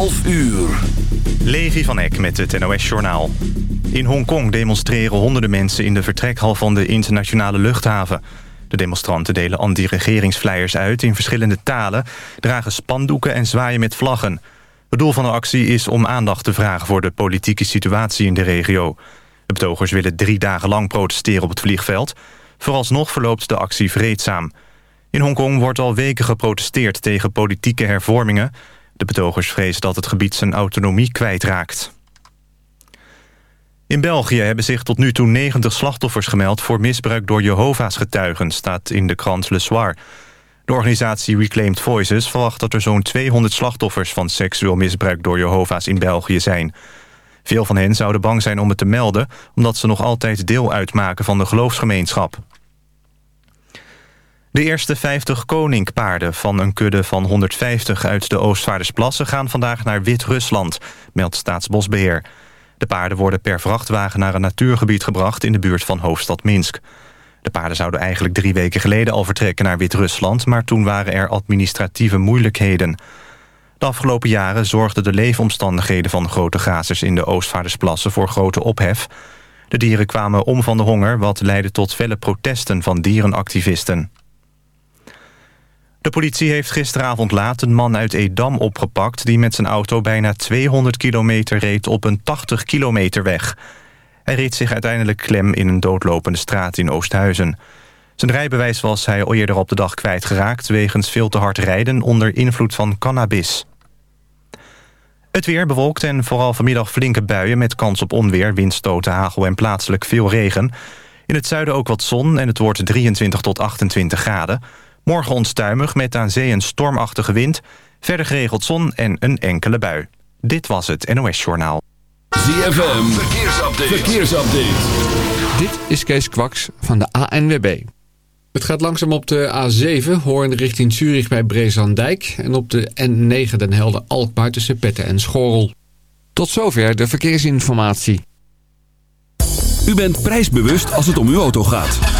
12 uur. Levi van Eck met het NOS-journaal. In Hongkong demonstreren honderden mensen in de vertrekhal van de internationale luchthaven. De demonstranten delen anti-regeringsflyers uit in verschillende talen... dragen spandoeken en zwaaien met vlaggen. Het doel van de actie is om aandacht te vragen voor de politieke situatie in de regio. De betogers willen drie dagen lang protesteren op het vliegveld. Vooralsnog verloopt de actie vreedzaam. In Hongkong wordt al weken geprotesteerd tegen politieke hervormingen. De betogers vrezen dat het gebied zijn autonomie kwijtraakt. In België hebben zich tot nu toe 90 slachtoffers gemeld... voor misbruik door Jehovah's getuigen, staat in de krant Le Soir. De organisatie Reclaimed Voices verwacht dat er zo'n 200 slachtoffers... van seksueel misbruik door Jehovah's in België zijn. Veel van hen zouden bang zijn om het te melden... omdat ze nog altijd deel uitmaken van de geloofsgemeenschap. De eerste 50 koninkpaarden van een kudde van 150 uit de Oostvaardersplassen... gaan vandaag naar Wit-Rusland, meldt Staatsbosbeheer. De paarden worden per vrachtwagen naar een natuurgebied gebracht... in de buurt van hoofdstad Minsk. De paarden zouden eigenlijk drie weken geleden al vertrekken naar Wit-Rusland... maar toen waren er administratieve moeilijkheden. De afgelopen jaren zorgden de leefomstandigheden van grote grazers... in de Oostvaardersplassen voor grote ophef. De dieren kwamen om van de honger... wat leidde tot felle protesten van dierenactivisten. De politie heeft gisteravond laat een man uit Edam opgepakt... die met zijn auto bijna 200 kilometer reed op een 80 kilometer weg. Hij reed zich uiteindelijk klem in een doodlopende straat in Oosthuizen. Zijn rijbewijs was hij al eerder op de dag kwijtgeraakt... wegens veel te hard rijden onder invloed van cannabis. Het weer bewolkt en vooral vanmiddag flinke buien... met kans op onweer, windstoten, hagel en plaatselijk veel regen. In het zuiden ook wat zon en het wordt 23 tot 28 graden... Morgen onstuimig met aan zee een stormachtige wind. Verder geregeld zon en een enkele bui. Dit was het NOS Journaal. ZFM, verkeersupdate. verkeersupdate. Dit is Kees Kwaks van de ANWB. Het gaat langzaam op de A7, Hoorn richting Zurich bij Brezandijk... en op de N9 Den Helder Alkmaar tussen Petten en Schorrel. Tot zover de verkeersinformatie. U bent prijsbewust als het om uw auto gaat.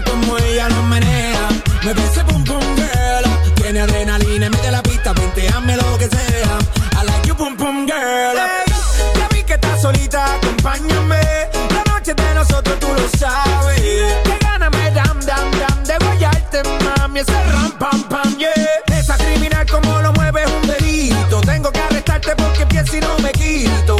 Ver cómo ella lo menea. Me ese boom boom girl. Tiene adrenalina mete la pista, hazme lo que sea. I like your boom boom girl. Hey, ya vi que estás solita, acompáñame. La noche de nosotros tú lo sabes. Que gana me dam dam dam de guayarte, mami. Ese ram pam pam yeah. Esa criminal como lo mueve es un delito. Tengo que arrestarte porque pienso y no me quito.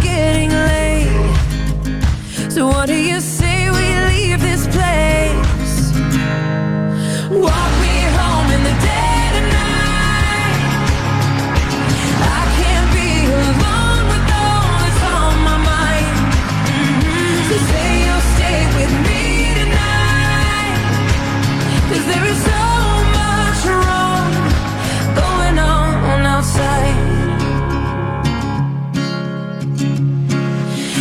getting late So what do you say we leave this place? Walk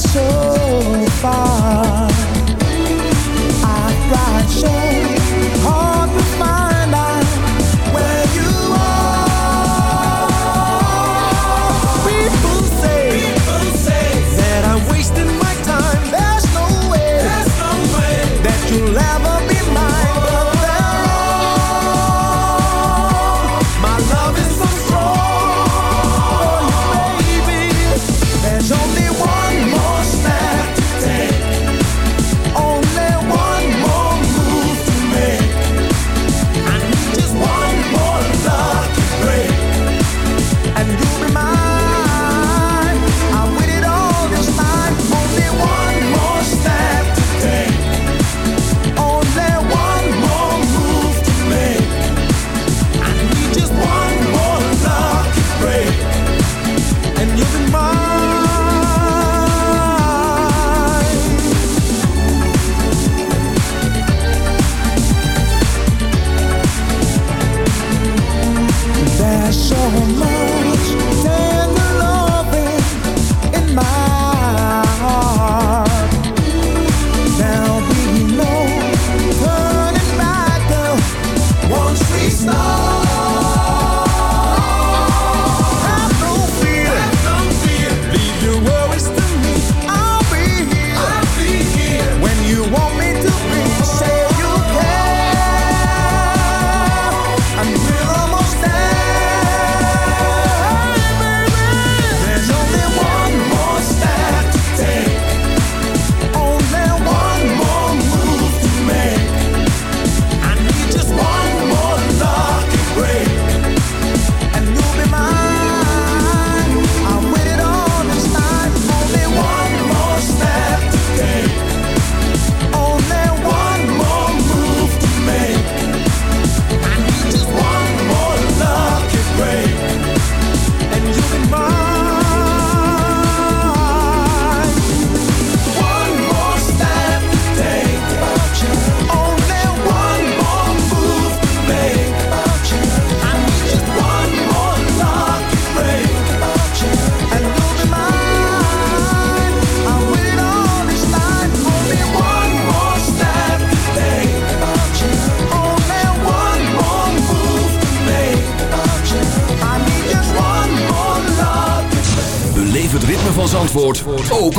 so far. I've ride so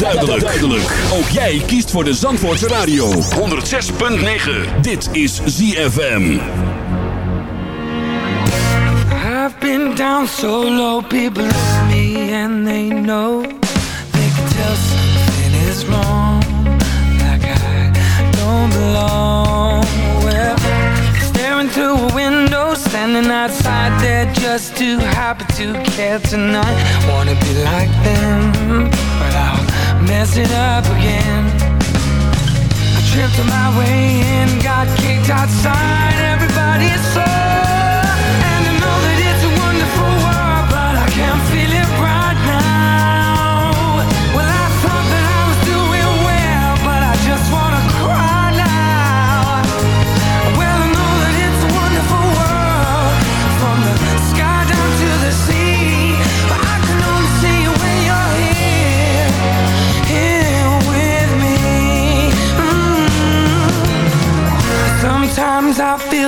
Duidelijk. Duidelijk. Ook jij kiest voor de Zandvoortse Radio. 106.9. Dit is ZFM. I've been down so low, people look me and they know. They can tell something is wrong. Like I don't belong. Well, staring through a window, standing outside. They're just too happy to care tonight. Wanna be like them, but I mess it up again. I tripped on my way in, got kicked outside, everybody saw.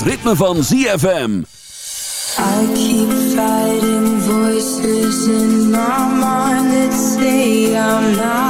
het ritme van ZFM. I keep fighting voices in my mind that say I'm not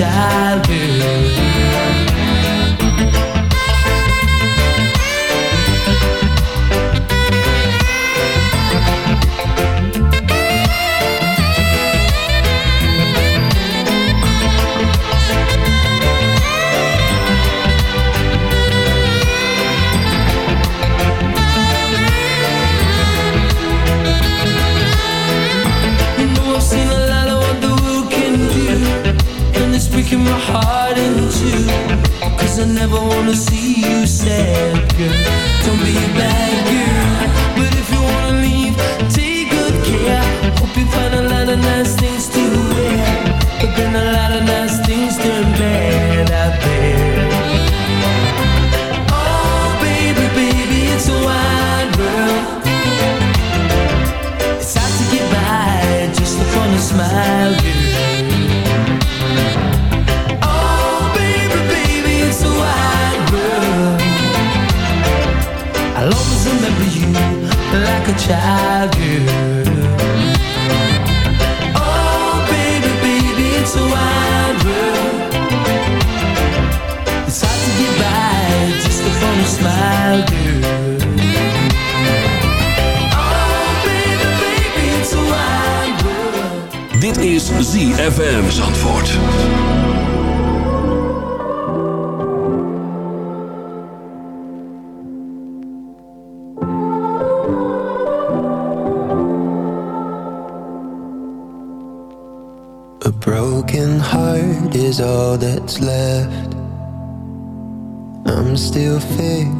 shall do my heart in two. Cause I never wanna see you sad, girl. Don't be a bad girl. But if you wanna leave, take good care. Hope you find a lot of nice things to Oh, baby, baby, it's a wide world. It's hard to get by just upon a smile, girl. It's a wide world. Dit is ZFM Zandvoort.